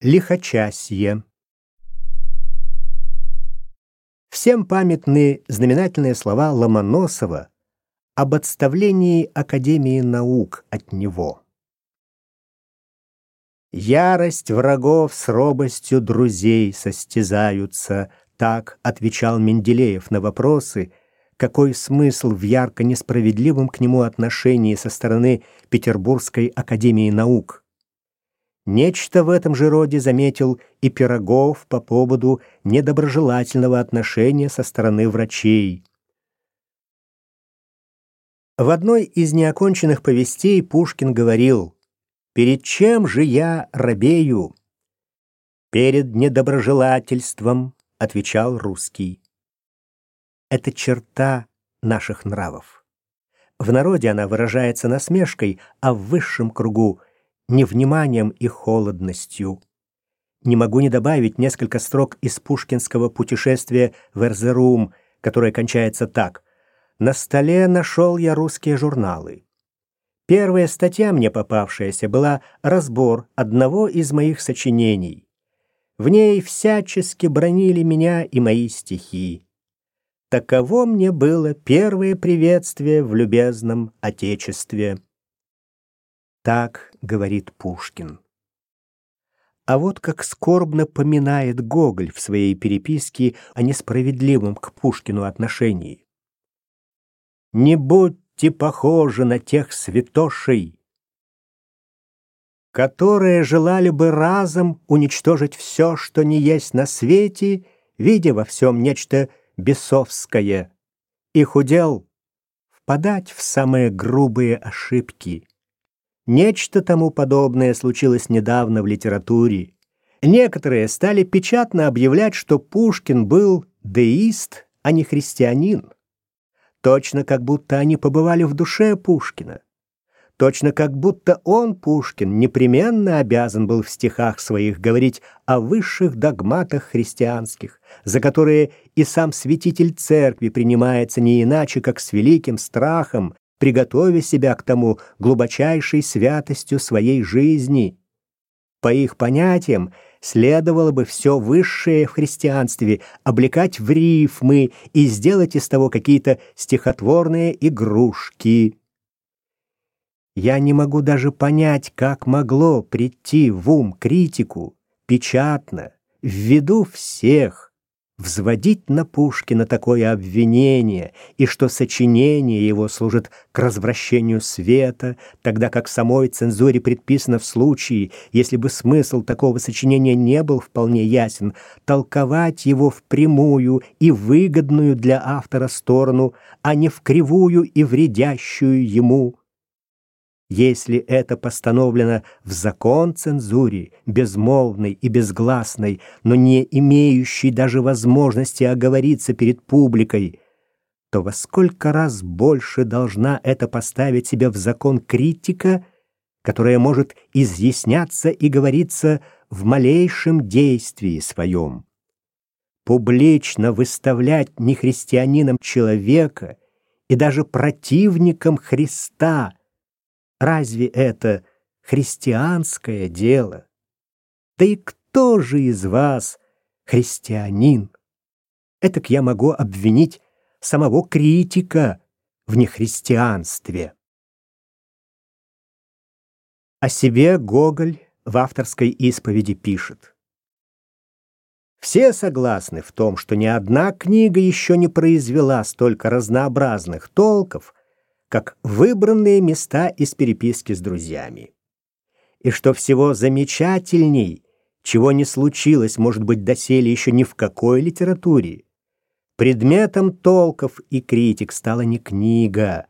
Лихочасье. Всем памятны знаменательные слова Ломоносова об отставлении Академии наук от него. «Ярость врагов с робостью друзей состязаются», так отвечал Менделеев на вопросы, какой смысл в ярко несправедливом к нему отношении со стороны Петербургской Академии наук. Нечто в этом же роде заметил и Пирогов по поводу недоброжелательного отношения со стороны врачей. В одной из неоконченных повестей Пушкин говорил «Перед чем же я робею?» «Перед недоброжелательством», — отвечал русский. Это черта наших нравов. В народе она выражается насмешкой, а в высшем кругу невниманием и холодностью. Не могу не добавить несколько строк из пушкинского путешествия в Эрзерум, которое кончается так. «На столе нашел я русские журналы. Первая статья мне попавшаяся была разбор одного из моих сочинений. В ней всячески бронили меня и мои стихи. Таково мне было первое приветствие в любезном Отечестве». Так говорит Пушкин. А вот как скорбно поминает Гоголь в своей переписке о несправедливом к Пушкину отношении. «Не будьте похожи на тех святошей, которые желали бы разом уничтожить все, что не есть на свете, видя во всем нечто бесовское, и худел впадать в самые грубые ошибки. Нечто тому подобное случилось недавно в литературе. Некоторые стали печатно объявлять, что Пушкин был деист, а не христианин. Точно как будто они побывали в душе Пушкина. Точно как будто он, Пушкин, непременно обязан был в стихах своих говорить о высших догматах христианских, за которые и сам святитель церкви принимается не иначе, как с великим страхом, приготовя себя к тому глубочайшей святостью своей жизни. По их понятиям, следовало бы все высшее в христианстве облекать в рифмы и сделать из того какие-то стихотворные игрушки. Я не могу даже понять, как могло прийти в ум критику, печатно, в виду всех, взводить на Пушкина такое обвинение, и что сочинение его служит к развращению света, тогда как самой цензуре предписано в случае, если бы смысл такого сочинения не был вполне ясен, толковать его в прямую и выгодную для автора сторону, а не в кривую и вредящую ему. Если это постановлено в закон цензуре, безмолвной и безгласной, но не имеющей даже возможности оговориться перед публикой, то во сколько раз больше должна это поставить себя в закон критика, которая может изъясняться и говориться в малейшем действии своем. Публично выставлять нехристианином человека и даже противником Христа – Разве это христианское дело? Да и кто же из вас христианин? Этак я могу обвинить самого критика в нехристианстве. О себе Гоголь в авторской исповеди пишет. Все согласны в том, что ни одна книга еще не произвела столько разнообразных толков, как выбранные места из переписки с друзьями. И что всего замечательней, чего не случилось, может быть, доселе еще ни в какой литературе, предметом толков и критик стала не книга,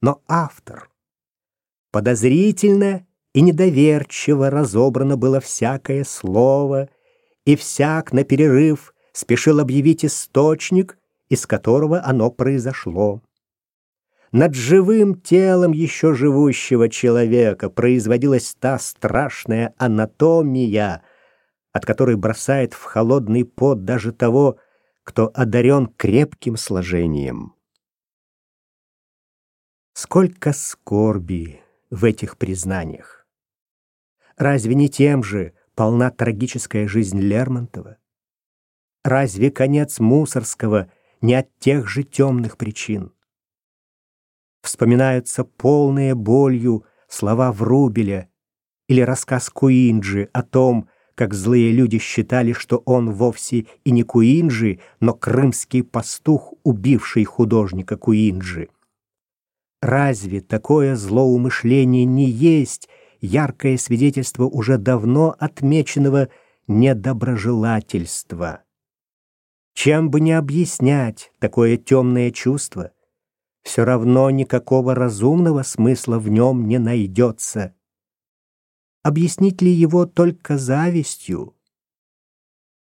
но автор. Подозрительно и недоверчиво разобрано было всякое слово, и всяк на перерыв спешил объявить источник, из которого оно произошло. Над живым телом еще живущего человека производилась та страшная анатомия, от которой бросает в холодный пот даже того, кто одарен крепким сложением. Сколько скорби в этих признаниях! Разве не тем же полна трагическая жизнь Лермонтова? Разве конец Мусорского не от тех же темных причин? Вспоминаются полные болью слова Врубеля или рассказ Куинджи о том, как злые люди считали, что он вовсе и не Куинджи, но крымский пастух, убивший художника Куинджи. Разве такое злоумышление не есть яркое свидетельство уже давно отмеченного недоброжелательства? Чем бы ни объяснять такое темное чувство, все равно никакого разумного смысла в нем не найдется. Объяснить ли его только завистью?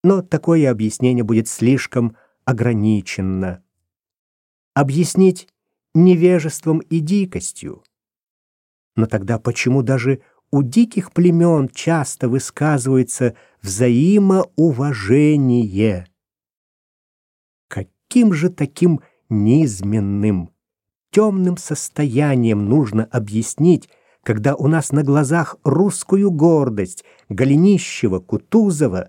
Но такое объяснение будет слишком ограниченно. Объяснить невежеством и дикостью. Но тогда почему даже у диких племен часто высказывается взаимоуважение? Каким же таким низменным, темным состоянием нужно объяснить, когда у нас на глазах русскую гордость Голенищева, Кутузова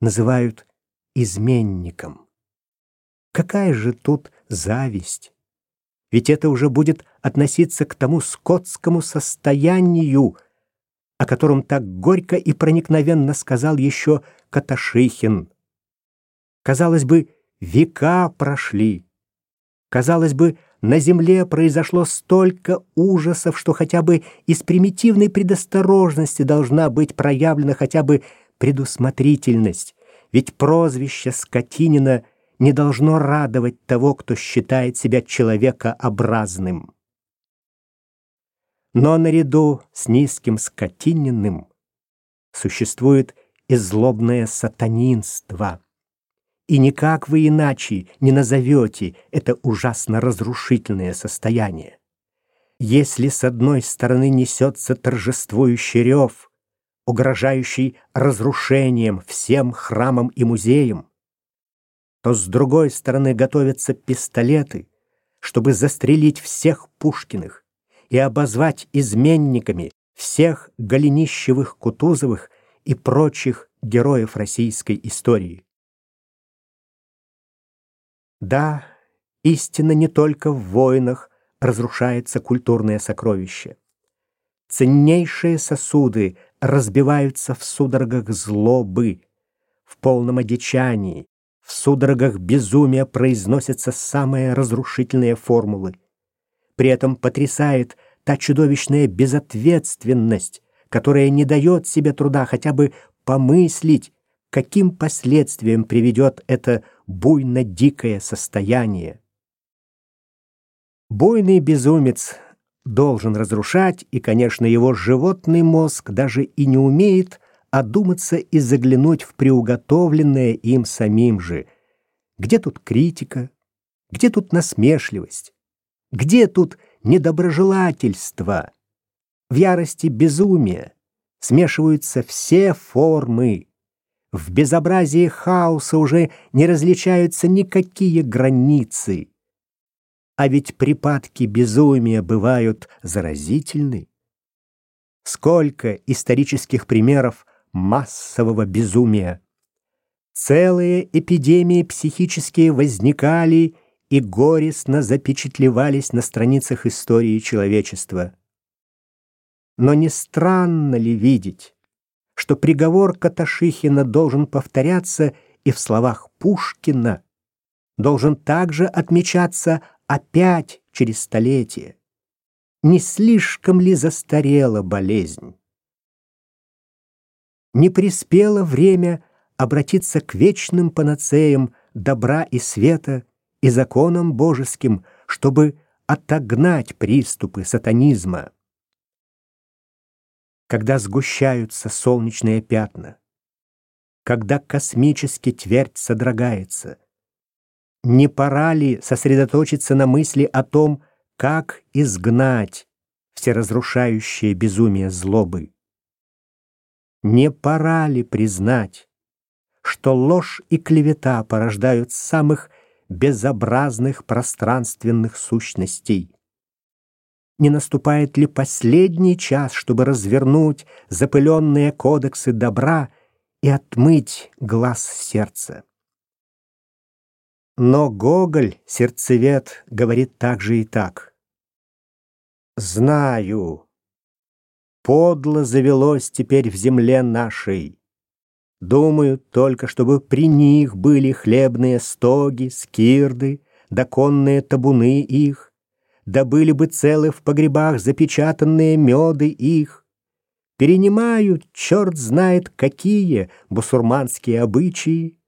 называют изменником? Какая же тут зависть? Ведь это уже будет относиться к тому скотскому состоянию, о котором так горько и проникновенно сказал еще Каташихин. Казалось бы, века прошли. Казалось бы, на земле произошло столько ужасов, что хотя бы из примитивной предосторожности должна быть проявлена хотя бы предусмотрительность. Ведь прозвище Скотинина — не должно радовать того, кто считает себя человекообразным. Но наряду с низким скотиненным существует и злобное сатанинство. И никак вы иначе не назовете это ужасно разрушительное состояние. Если с одной стороны несется торжествующий рев, угрожающий разрушением всем храмам и музеям, то с другой стороны готовятся пистолеты, чтобы застрелить всех Пушкиных и обозвать изменниками всех Голенищевых, Кутузовых и прочих героев российской истории. Да, истинно не только в войнах разрушается культурное сокровище. Ценнейшие сосуды разбиваются в судорогах злобы, в полном одичании, в судорогах безумия произносятся самые разрушительные формулы. При этом потрясает та чудовищная безответственность, которая не дает себе труда хотя бы помыслить, каким последствиям приведет это буйно-дикое состояние. Буйный безумец должен разрушать, и, конечно, его животный мозг даже и не умеет одуматься и заглянуть в приуготовленное им самим же. Где тут критика? Где тут насмешливость? Где тут недоброжелательство? В ярости безумия смешиваются все формы. В безобразии хаоса уже не различаются никакие границы. А ведь припадки безумия бывают заразительны. Сколько исторических примеров массового безумия. Целые эпидемии психические возникали и горестно запечатлевались на страницах истории человечества. Но не странно ли видеть, что приговор Каташихина должен повторяться и в словах Пушкина, должен также отмечаться опять через столетия? Не слишком ли застарела болезнь? не приспело время обратиться к вечным панацеям добра и света и законам божеским, чтобы отогнать приступы сатанизма. Когда сгущаются солнечные пятна, когда космический твердь содрогается, не пора ли сосредоточиться на мысли о том, как изгнать всеразрушающее безумие злобы? Не пора ли признать, что ложь и клевета порождают самых безобразных пространственных сущностей? Не наступает ли последний час, чтобы развернуть запыленные кодексы добра и отмыть глаз сердца? Но Гоголь, сердцевед, говорит также и так. «Знаю, подло завелось теперь в земле нашей. Думаю только, чтобы при них были хлебные стоги, скирды, доконные табуны их, да были бы целы в погребах запечатанные меды их. Перенимают, черт знает какие, бусурманские обычаи,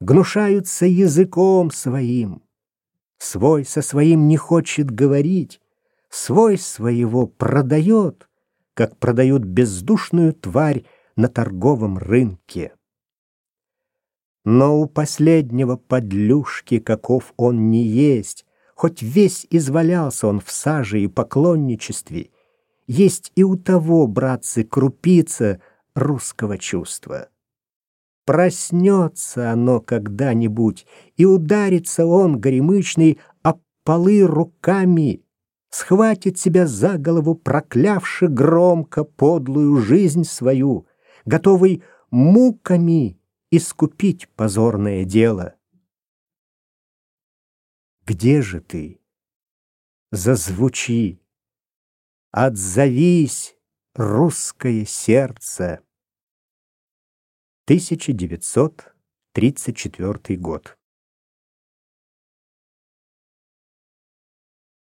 гнушаются языком своим. Свой со своим не хочет говорить, свой своего продает, как продают бездушную тварь на торговом рынке. Но у последнего подлюшки, каков он не есть, хоть весь извалялся он в саже и поклонничестве, есть и у того, братцы, крупица русского чувства. Проснется оно когда-нибудь, и ударится он, горемычный, об полы руками, схватит себя за голову, проклявши громко подлую жизнь свою, готовый муками искупить позорное дело. Где же ты? Зазвучи, отзовись, русское сердце. 1934 год.